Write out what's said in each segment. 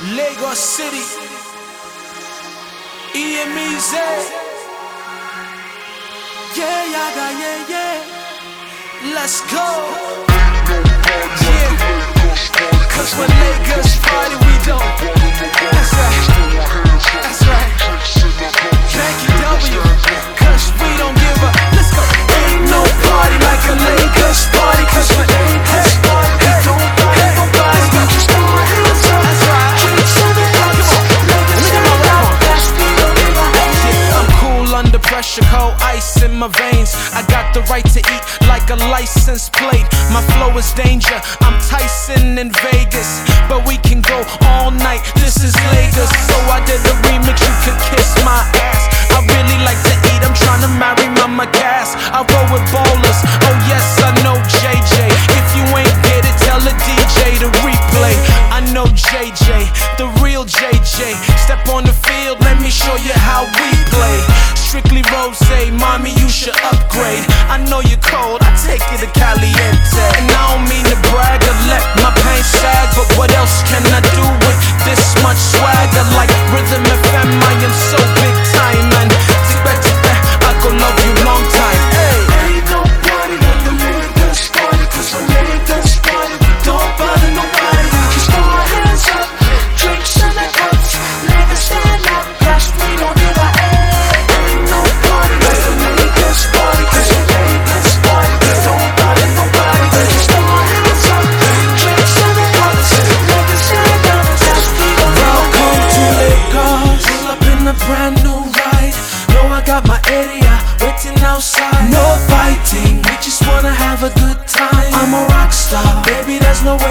Lagos City. EMEZ. Yeah, yaga, yeah, yeah. Let's go. Yeah. Cause when Lagos party, we don't. Pressure, cold ice in my veins. I got the right to eat like a license plate. My flow is danger. I'm Tyson in Vegas, but we can go all night. This is Lagos, so I did the remix. You could kiss my ass. I really like to eat. I'm trying to marry Mama Cass. I roll with ballers. Take it to caliente. And I don't mean to brag or let my paint sag, but what else can I do with this much swagger? Like Rhythm FM, I am so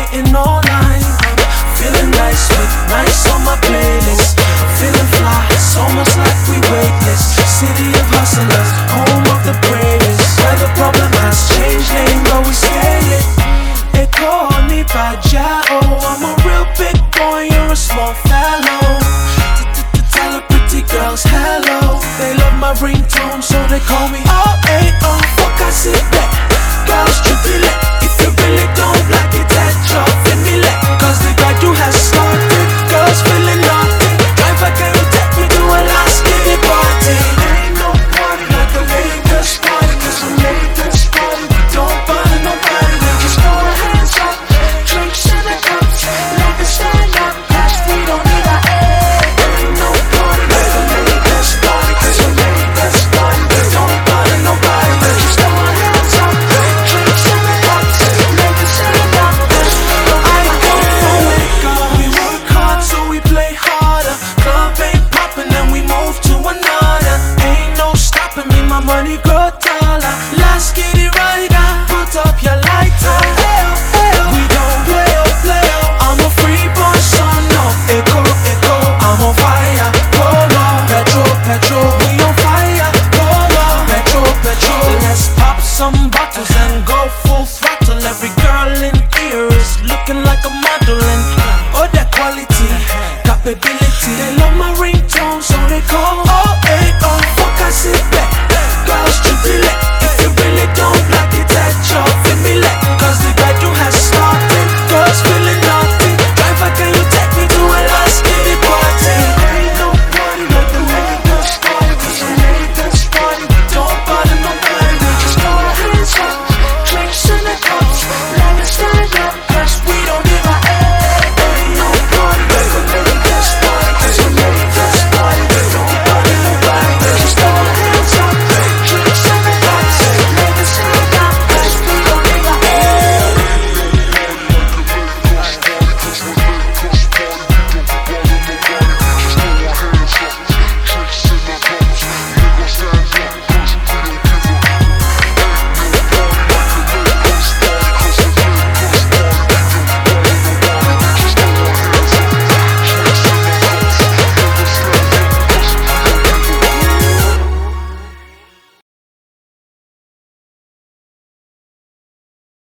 waiting online. I'm feeling nice with nice on my playlist. Feeling fly, so much like we weightless. City of hustlers, home of the bravest. Where the problem has changed name, but we scale it. They call me Bajao. I'm a real big boy, you're a small fellow. Tell the pretty girls hello. They love my ringtone, so they call me